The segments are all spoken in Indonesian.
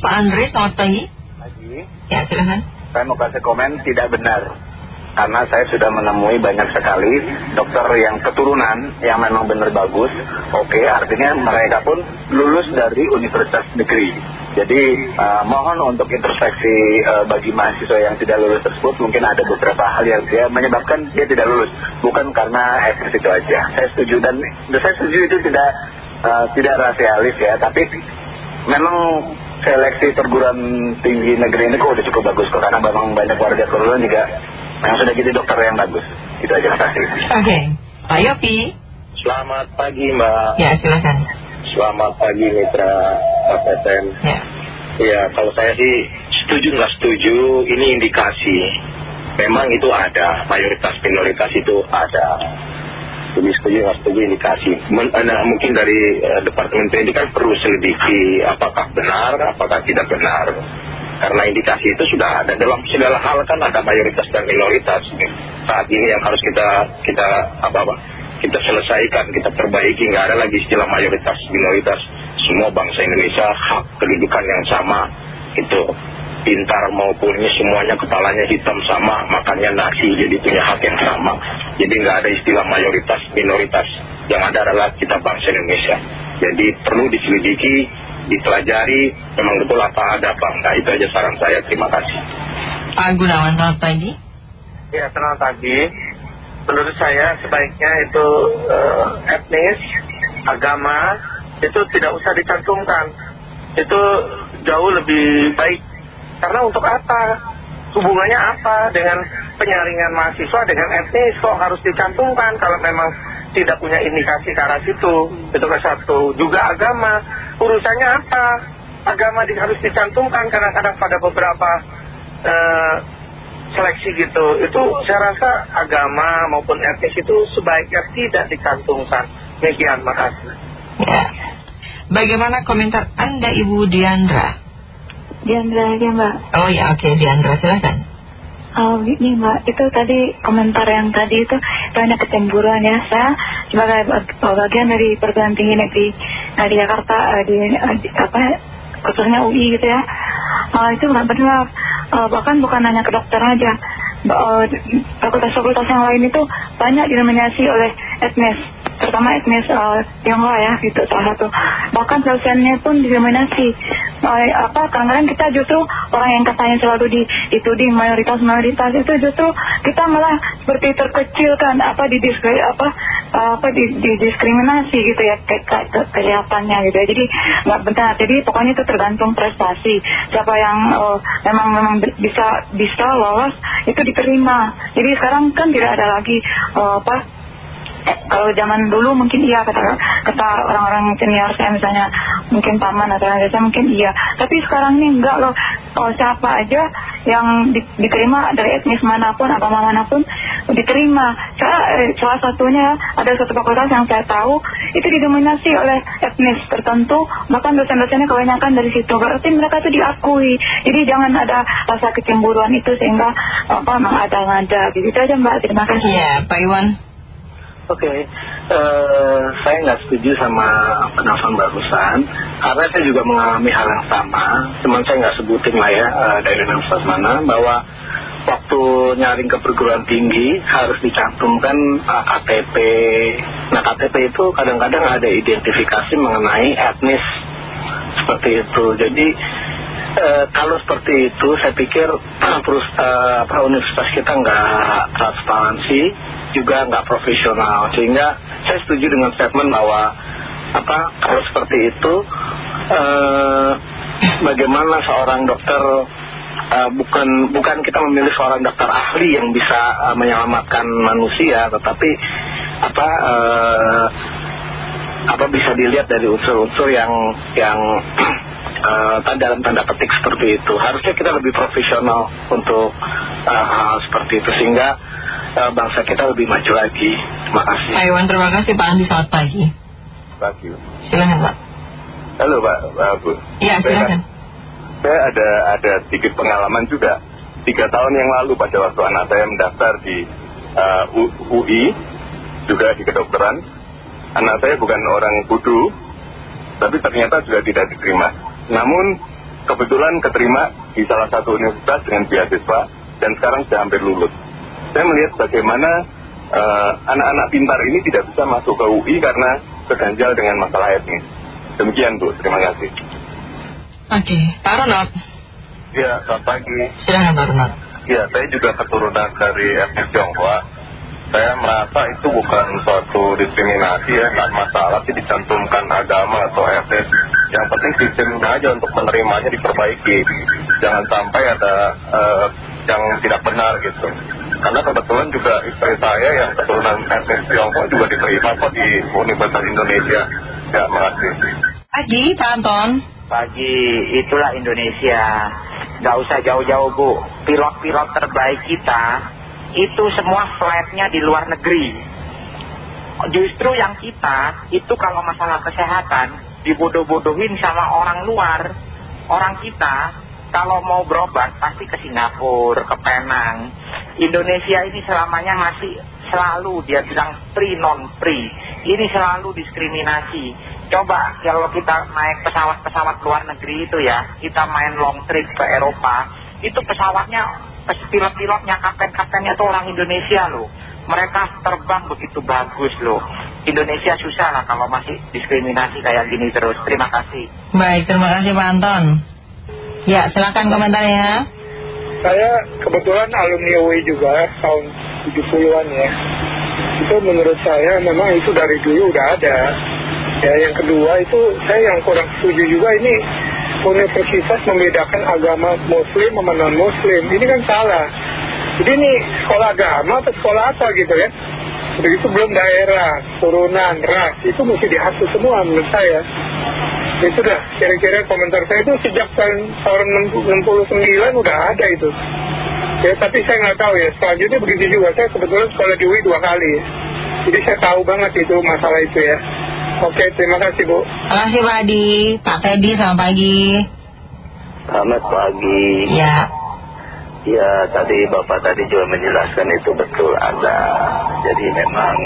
Pak Andre, selamat pagi. Pagi. Ya, silahkan. Saya mau kasih komen tidak benar. Karena saya sudah menemui banyak sekali dokter yang keturunan yang memang benar bagus. Oke, artinya mereka pun lulus dari universitas negeri. Jadi uh, mohon untuk introspeksi uh, bagi mahasiswa yang tidak lulus tersebut mungkin ada beberapa hal yang dia menyebabkan dia tidak lulus bukan karena eksis itu aja. Saya setuju dan saya setuju itu tidak uh, tidak rasialis ya, tapi memang seleksi perguruan tinggi negeri ini kok udah cukup bagus kok karena memang banyak warga keturunan juga yang sudah jadi dokter yang bagus. Itu aja terima kasih. Oke, Pak Yopi. Selamat pagi Mbak. Ya, silakan. Selamat pagi Mitra KPTN. Ya. Ya, kalau saya sih setuju nggak setuju, ini indikasi. Memang itu ada, mayoritas minoritas itu ada. Jadi setuju nggak setuju indikasi. Men, nah, mungkin dari uh, Departemen Pendidikan perlu selidiki apakah benar, apakah tidak benar. Karena indikasi itu sudah ada dalam segala hal kan ada mayoritas dan minoritas. Saat ini yang harus kita kita apa apa kita selesaikan, kita perbaiki. Nggak ada lagi istilah mayoritas minoritas. Semua bangsa Indonesia hak kedudukan yang sama itu pintar maupunnya semuanya kepalanya hitam sama makannya nasi jadi punya hak yang sama jadi nggak ada istilah mayoritas minoritas yang ada adalah kita bangsa Indonesia jadi perlu diselidiki dipelajari memang betul apa ada apa enggak itu aja saran saya terima kasih Pak Gunawan, selamat pagi. Ya, selamat pagi. Menurut saya sebaiknya itu eh, etnis, agama, itu tidak usah dicantumkan. Itu jauh lebih baik. Karena untuk apa? Hubungannya apa dengan penyaringan mahasiswa dengan etnis kok harus dicantumkan kalau memang tidak punya indikasi ke arah situ. Itu ke satu. Juga agama. Urusannya apa? Agama di- harus dicantumkan kadang-kadang pada beberapa eh, seleksi gitu. Itu saya rasa agama maupun etnis itu sebaiknya tidak dicantumkan. Demikian, makasih. Ya. Bagaimana komentar Anda, Ibu Diandra? Diandra aja mbak Oh ya, oke, Diandra, silakan. Oh ini mbak. Itu tadi komentar yang tadi itu banyak kecemburuan ya Saya sebagai bag- bagian dari perguruan tinggi negeri eh, di Jakarta eh, di, eh, di- apa khususnya UI gitu ya. Eh, Itu nggak benar. Eh, Bahkan bukan hanya ke dokter aja Fakultas-fakultas yang lain itu banyak didominasi oleh etnis terutama etnis eh, Tionghoa ya gitu salah satu. Bahkan dosennya pun didominasi. Eh, apa kadang-kadang kita justru orang yang katanya selalu di dituding mayoritas mayoritas itu justru kita malah seperti terkecilkan apa di apa eh, apa di, didiskriminasi gitu ya ke, ke, ke- kelihatannya gitu ya. Jadi nggak benar jadi pokoknya itu tergantung prestasi. Siapa yang eh, memang memang bi- bisa bisa lolos itu diterima. Jadi sekarang kan tidak ada lagi eh, apa Eh, kalau zaman dulu mungkin iya kata kata orang-orang senior saya misalnya mungkin paman atau yang biasa mungkin iya. Tapi sekarang ini enggak loh. Oh, siapa aja yang di- diterima dari etnis mana pun agama mana pun diterima. Saya eh, salah satunya ada satu fakultas yang saya tahu itu didominasi oleh etnis tertentu bahkan dosen-dosennya kebanyakan dari situ. Berarti mereka itu diakui. Jadi jangan ada rasa kecemburuan itu sehingga apa mengada-ngada. Gitu aja mbak. Terima kasih. Ya, Pak Iwan. Oke, eh, saya nggak setuju sama penelpon barusan karena saya juga mengalami hal yang sama. Cuman saya nggak sebutin lah ya eh, dari universitas mana bahwa waktu nyaring ke perguruan tinggi harus dicantumkan eh, KTP. Nah KTP itu kadang-kadang ada identifikasi mengenai etnis seperti itu. Jadi eh, kalau seperti itu saya pikir eh, apa, universitas kita nggak transparansi juga nggak profesional sehingga saya setuju dengan statement bahwa apa kalau seperti itu eh, bagaimana seorang dokter eh, bukan bukan kita memilih seorang dokter ahli yang bisa eh, menyelamatkan manusia tetapi apa apa bisa dilihat dari unsur-unsur yang yang dalam tanda petik seperti itu harusnya kita lebih profesional untuk eh, hal seperti itu sehingga eh, bangsa kita lebih maju lagi terima kasih Pak Iwan, terima kasih. Pak Andi, selamat pagi. Pagi Silakan, Pak. halo Pak, Pak Bu Ya, silakan. saya ada ada sedikit pengalaman juga tiga tahun yang lalu pada waktu anak saya mendaftar di eh, UI juga di kedokteran anak saya bukan orang kudu tapi ternyata sudah tidak diterima namun kebetulan keterima di salah satu universitas dengan beasiswa dan sekarang sudah hampir lulus. Saya melihat bagaimana eh, anak-anak pintar ini tidak bisa masuk ke UI karena terganjal dengan masalah etnis. Demikian Bu, terima kasih. Oke, Pak Ronald. Ya, selamat pagi. Silahkan Pak Ronald. Ya, saya juga keturunan dari etnis Tionghoa. Saya merasa itu bukan suatu diskriminasi ya, nggak masalah sih dicantumkan agama atau etnis. Yang penting sistemnya aja untuk menerimanya diperbaiki. Jangan sampai ada eh, yang tidak benar gitu. Karena kebetulan juga istri saya yang keturunan etnis Tionghoa juga diterima kok di Universitas Indonesia. Ya, makasih. Pagi, Pak Anton. Pagi, itulah Indonesia. Gak usah jauh-jauh bu. Pilot-pilot terbaik kita itu semua flightnya di luar negeri. Justru yang kita itu kalau masalah kesehatan dibodoh-bodohin sama orang luar. Orang kita kalau mau berobat pasti ke Singapura, ke Penang. Indonesia ini selamanya masih selalu dia bilang free non free. Ini selalu diskriminasi. Coba kalau kita naik pesawat-pesawat luar negeri itu ya, kita main long trip ke Eropa, itu pesawatnya, pilot-pilotnya, kapten-kaptennya itu orang Indonesia loh. Mereka terbang begitu bagus loh. Indonesia susah lah kalau masih diskriminasi kayak gini terus. Terima kasih. Baik, terima kasih Pak Anton. Ya, silakan komentarnya. Saya kebetulan alumni UI juga tahun 70-an ya. Itu menurut saya memang itu dari dulu udah ada. Ya, yang kedua itu saya yang kurang setuju juga ini universitas membedakan agama muslim sama non muslim. Ini kan salah. Jadi ini sekolah agama atau sekolah apa gitu ya. Begitu belum daerah, turunan, ras, itu mesti diatur semua menurut saya. Itu dah kira-kira komentar saya itu sejak tahun, tahun 69 udah ada itu. Ya tapi saya nggak tahu ya, selanjutnya begitu juga. Saya kebetulan sekolah di UI dua kali ya. Jadi saya tahu banget itu masalah itu ya. Oke, terima kasih Bu. Terima kasih Pak Adi. Pak Teddy, selamat pagi. Selamat pagi. Ya, Ya tadi Bapak tadi juga menjelaskan itu betul ada Jadi memang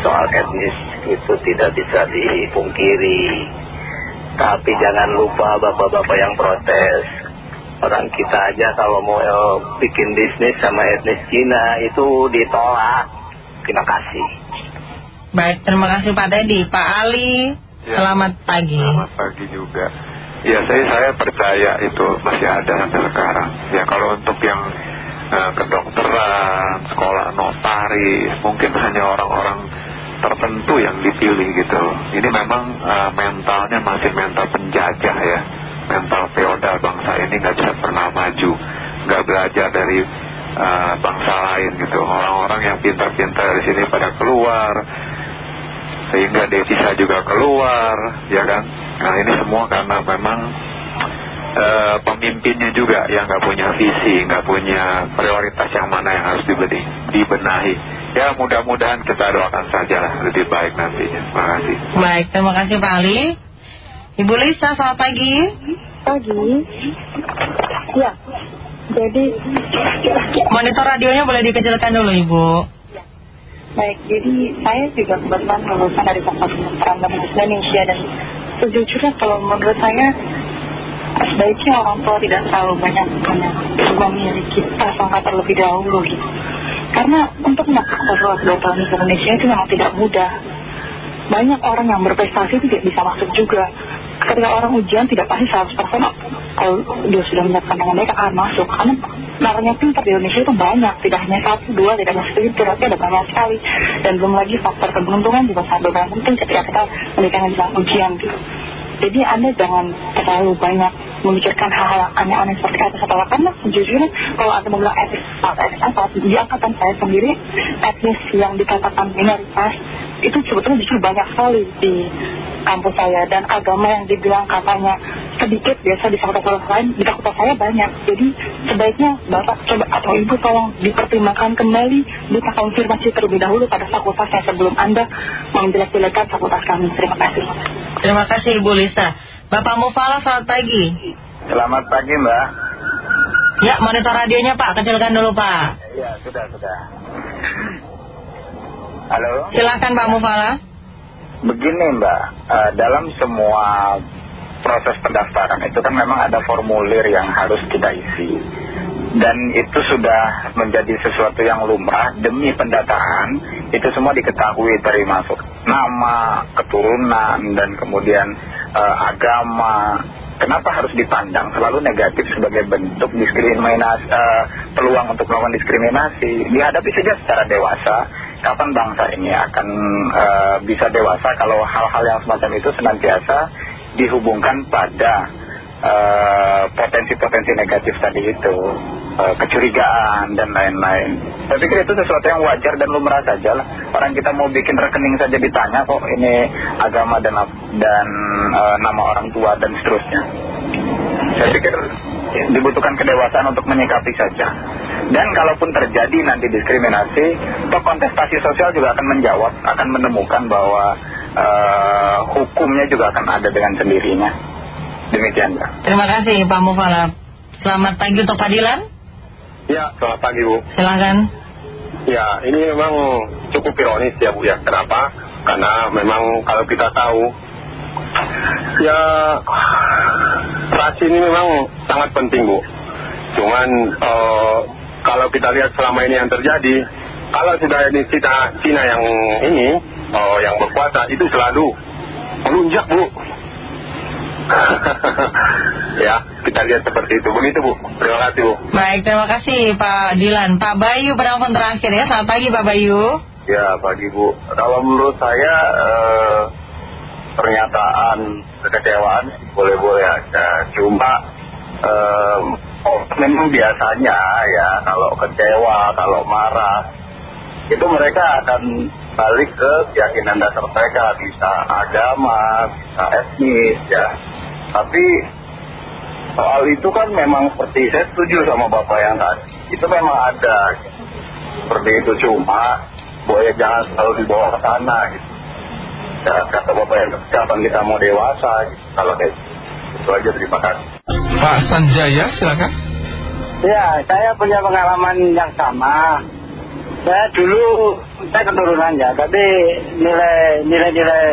soal etnis itu tidak bisa dipungkiri Tapi jangan lupa Bapak-Bapak yang protes Orang kita aja kalau mau eh, bikin bisnis sama etnis Cina itu ditolak Terima kasih baik, terima kasih Pak Teddy. Pak Ali, Ya. selamat pagi. Selamat pagi juga. Ya saya saya percaya itu masih ada sampai sekarang. Ya kalau untuk yang eh, kedokteran, sekolah notaris, mungkin hanya orang-orang tertentu yang dipilih gitu. Ini memang eh, mentalnya masih mental penjajah ya, mental feodal bangsa ini nggak bisa pernah maju, nggak belajar dari eh, bangsa lain gitu. Orang-orang yang pintar-pintar dari sini pada keluar, sehingga devisa juga keluar ya kan nah ini semua karena memang eh, pemimpinnya juga yang nggak punya visi nggak punya prioritas yang mana yang harus dibenahi ya mudah-mudahan kita doakan saja lah lebih baik nantinya terima kasih Baik, terima kasih Pak Ali. Ibu Lisa, selamat pagi. Pagi. Ya. Jadi Monitor radionya boleh dikecilkan dulu Ibu. Baik, jadi saya juga kebetulan lulusan dari Fakultas Kedokteran dan Indonesia dan sejujurnya kalau menurut saya sebaiknya orang tua tidak terlalu banyak banyak memiliki prasangka terlebih dahulu gitu. Karena untuk mendapatkan sebuah kedokteran di Indonesia itu memang tidak mudah. Banyak orang yang berprestasi tidak bisa masuk juga. Ketika orang ujian tidak pasti 100% kalau dia sudah mendapatkan dengan baik akan masuk. Karena namanya pintar di Indonesia itu banyak, tidak hanya satu, dua, tidak hanya sedikit, tapi ada banyak sekali. Dan belum lagi faktor keberuntungan juga sangat berperan penting ketika kita menikah dengan ujian gitu. Jadi Anda jangan terlalu banyak memikirkan hal-hal aneh-aneh seperti atau apa. Karena sejujurnya kalau Anda bilang etnis apa, etnis apa, di angkatan saya sendiri etnis yang dikatakan minoritas itu sebetulnya justru banyak sekali di kampus saya. Dan agama yang dibilang katanya sedikit biasa di fakultas lain, di fakultas saya banyak. Jadi sebaiknya Bapak coba atau Ibu tolong dipertimbangkan kembali, kita konfirmasi terlebih dahulu pada fakultasnya sebelum Anda menjelek-jelekan fakultas kami. Terima kasih. Terima kasih Ibu Lisa. Bapak Mufala, selamat pagi. selamat pagi mbak Ya, monitor radionya Pak, kecilkan dulu Pak. ya sudah sudah halo? Silakan Pak Mufala. Begini Mbak, eh, dalam semua proses pendaftaran itu kan memang ada formulir yang harus kita isi. Dan itu sudah menjadi sesuatu yang lumrah demi pendataan itu semua diketahui dari masuk nama, keturunan dan kemudian eh, agama. Kenapa harus dipandang selalu negatif sebagai bentuk diskriminasi eh, peluang untuk melakukan diskriminasi? Dihadapi saja secara dewasa kapan bangsa ini akan eh, bisa dewasa kalau hal-hal yang semacam itu senantiasa dihubungkan pada potensi-potensi negatif tadi itu kecurigaan dan lain-lain. Saya pikir itu sesuatu yang wajar dan lumrah saja lah. Orang kita mau bikin rekening saja ditanya kok ini agama dan, dan nama orang tua dan seterusnya saya pikir dibutuhkan kedewasaan untuk menyikapi saja dan kalaupun terjadi nanti diskriminasi toh kontestasi sosial juga akan menjawab akan menemukan bahwa hukumnya juga akan ada dengan sendirinya demikian Pak Terima kasih Pak Mufalab. Selamat pagi untuk Pak Dilan. Ya, selamat pagi Bu. Silahkan. Ya, ini memang cukup ironis ya Bu ya. Kenapa? Karena memang kalau kita tahu, ya ras ini memang sangat penting Bu. Cuman eh, kalau kita lihat selama ini yang terjadi, kalau sudah ini Cina, Cina yang ini, eh, yang berkuasa, itu selalu melunjak Bu. ya, kita lihat seperti itu. Begitu Bu. Terima kasih Bu. Baik, terima kasih Pak Dilan. Pak Bayu penelpon terakhir ya. Selamat pagi Pak Bayu. Ya, pagi Bu. Kalau menurut saya eh, pernyataan kekecewaan boleh-boleh aja. Cuma eh, oh, memang biasanya ya kalau kecewa, kalau marah itu mereka akan balik ke keyakinan dasar mereka bisa agama, bisa etnis ya. Tapi soal itu kan memang seperti saya setuju sama bapak yang tadi. Itu memang ada seperti itu cuma boleh jangan selalu dibawa ke sana gitu. Ya, kata bapak yang kapan kita mau dewasa gitu. Kalau kayak gitu. itu aja terima kasih. Pak Sanjaya silakan. Ya, saya punya pengalaman yang sama. Saya dulu, saya keturunan ya, tapi nilai, nilai-nilai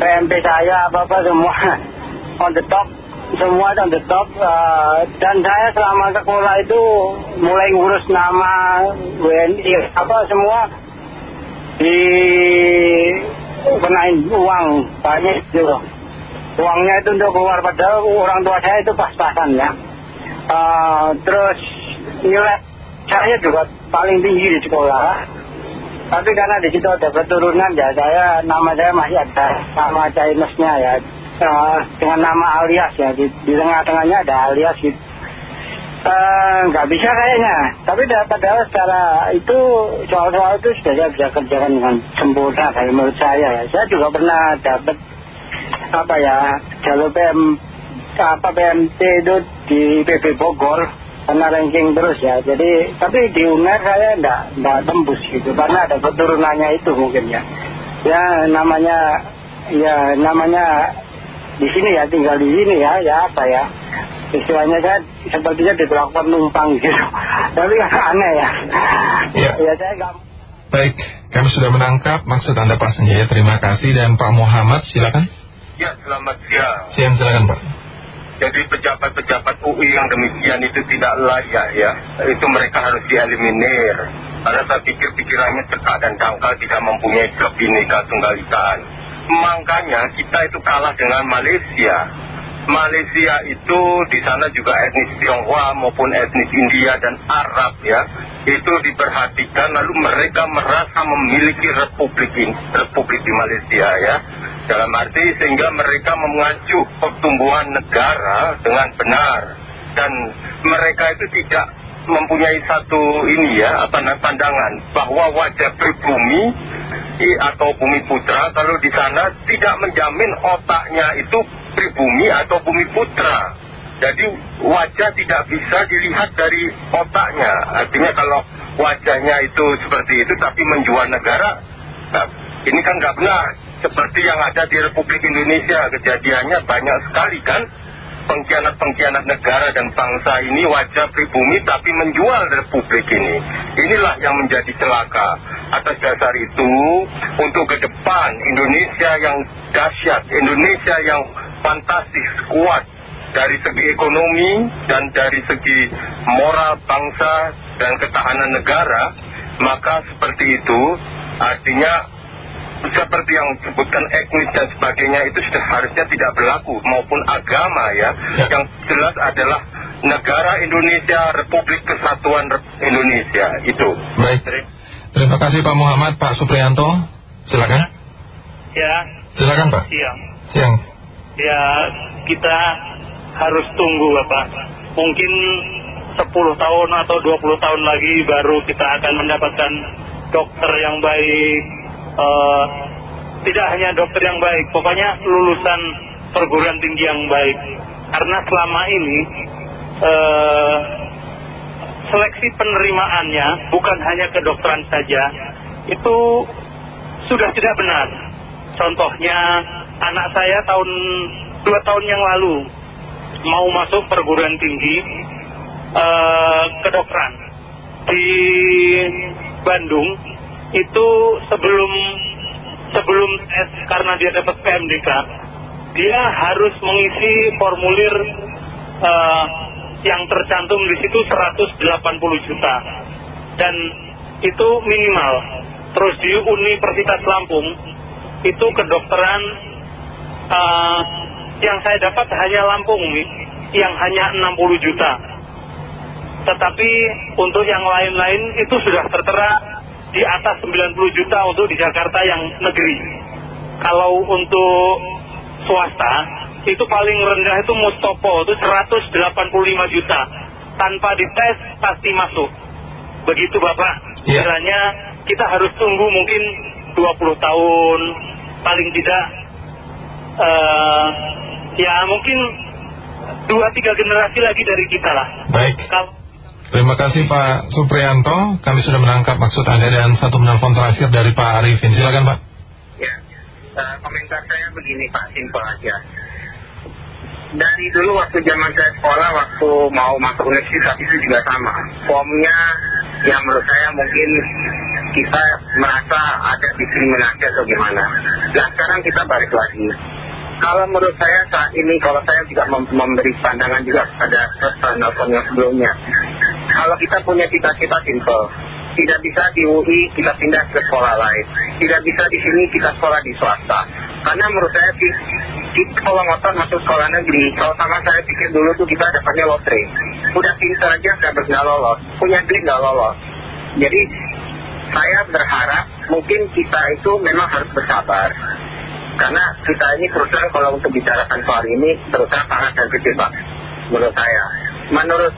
PMP saya apa-apa semua on the top, semua on the top. eh, dan saya selama sekolah itu mulai ngurus nama, WNI, apa semua di kenain uang banyak gitu. Uangnya itu untuk keluar padahal orang tua saya itu pas-pasan ya. Eh, terus nilai saya juga paling tinggi di sekolah. Tapi karena di situ ada keturunan ya, saya nama saya masih ada nama Chinese-nya ya, Eh, dengan nama alias ya, di, di tengah-tengahnya ada alias gitu. Eh, nggak bisa kayaknya, tapi da- padahal secara itu soal-soal itu sudah saya bisa kerjakan dengan sempurna saya menurut saya ya. Saya juga pernah dapat apa ya jalur PM apa PMT itu di PB Bogor karena ranking terus ya. Jadi tapi di UNER saya enggak, enggak tembus gitu. Karena ada keturunannya itu mungkin ya. Ya namanya ya namanya di sini ya tinggal di sini ya ya apa ya istilahnya saya sepertinya diperlakukan numpang gitu tapi kan aneh ya Ya. ya saya nggak Baik, kami sudah menangkap maksud Anda Pak Sanjaya. Terima kasih dan Pak Muhammad silakan. Ya, selamat siang. Siang silakan Pak. Jadi pejabat-pejabat UI yang demikian itu tidak layak ya. Itu mereka harus dieliminir. Karena saya pikir pikirannya cekak dan dangkal tidak mempunyai kebhinneka tunggal ikaan. Makanya kita itu kalah dengan Malaysia. Malaysia itu di sana juga etnis Tionghoa maupun etnis India dan Arab ya. Itu diperhatikan lalu mereka merasa memiliki republik ini, republik di Malaysia ya. Dalam arti sehingga mereka mengacu pertumbuhan negara dengan benar dan mereka itu tidak mempunyai satu ini ya apa namanya pandangan bahwa wajah pribumi atau bumi putra kalau di sana tidak menjamin otaknya itu pribumi atau bumi putra. Jadi wajah tidak bisa dilihat dari otaknya. Artinya kalau wajahnya itu seperti itu tapi menjual negara nah, ini kan nggak benar. Seperti yang ada di Republik Indonesia kejadiannya banyak sekali kan pengkhianat-pengkhianat negara dan bangsa ini wajah pribumi tapi menjual republik ini. Inilah yang menjadi celaka. Atas dasar itu, untuk ke depan Indonesia yang dahsyat, Indonesia yang fantastis, kuat dari segi ekonomi dan dari segi moral bangsa dan ketahanan negara, maka seperti itu artinya seperti yang disebutkan etnis dan sebagainya itu sudah harusnya tidak berlaku maupun agama ya. Yang jelas adalah negara Indonesia, Republik Kesatuan Indonesia itu. Baik. Terima kasih Pak Muhammad, Pak Supriyanto. Silakan. Ya. Silakan Pak. Siang. Siang. Ya, kita harus tunggu Bapak. Mungkin 10 tahun atau 20 tahun lagi baru kita akan mendapatkan dokter yang baik. Eh, tidak hanya dokter yang baik, pokoknya lulusan perguruan tinggi yang baik. Karena selama ini eh, seleksi penerimaannya bukan hanya kedokteran saja, itu sudah tidak benar. Contohnya anak saya tahun dua tahun yang lalu mau masuk perguruan tinggi eh, kedokteran di Bandung itu sebelum sebelum tes karena dia dapat PMDK dia harus mengisi formulir eh, yang tercantum di situ 180 juta. Dan itu minimal. Terus di Universitas Lampung itu kedokteran eh, yang saya dapat hanya Lampung yang hanya 60 juta. Tetapi untuk yang lain-lain itu sudah tertera di atas 90 juta untuk di Jakarta yang negeri. Kalau untuk swasta itu paling rendah itu Mustopo itu 185 juta. Tanpa dites pasti masuk. Begitu Bapak. Kiranya kita harus tunggu mungkin 20 tahun. Paling tidak eh, ya mungkin dua tiga generasi lagi dari kita lah. Baik. kalau Terima kasih Pak Supriyanto. Kami sudah menangkap maksud Anda dan satu menelpon terakhir dari Pak Arifin. Silakan Pak. Ya, eh, komentar saya begini Pak, simpel aja. Dari dulu waktu zaman saya sekolah, waktu mau masuk universitas itu juga sama. Formnya yang menurut saya mungkin kita merasa ada diskriminasi atau gimana. Nah sekarang kita balik lagi. Kalau menurut saya saat ini, kalau saya juga mem- memberi pandangan juga pada pesan nelfon yang sebelumnya. Kalau kita punya cita-cita simple, tidak bisa di UI kita pindah ke sekolah lain. Tidak bisa di sini kita sekolah di swasta. Karena menurut saya sih, kalau ngotot masuk sekolah negeri, kalau sama saya pikir dulu tuh kita dapatnya lotre. Udah pintar aja dapat nggak lolos, punya duit nggak lolos. Jadi saya berharap mungkin kita itu memang harus bersabar. Karena kita ini perusahaan kalau untuk bicarakan soal ini terutama sangat sensitif Pak. Menurut saya. Menurut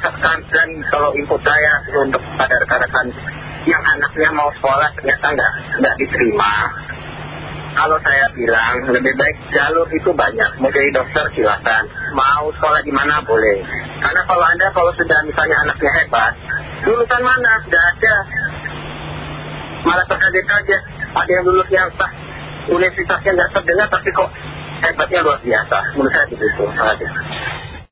dan kalau input saya untuk pada rekan-rekan yang anaknya mau sekolah ternyata nggak nggak diterima. Kalau saya bilang lebih baik jalur itu banyak. Mau jadi dokter silakan. Mau sekolah di mana boleh. Karena kalau anda kalau sudah misalnya anaknya hebat, lulusan mana sudah ada. Malah terkaget-kaget. Ada yang lulusnya entah universitasnya nggak terdengar tapi kok hebatnya luar biasa. Menurut saya begitu. Terima kasih.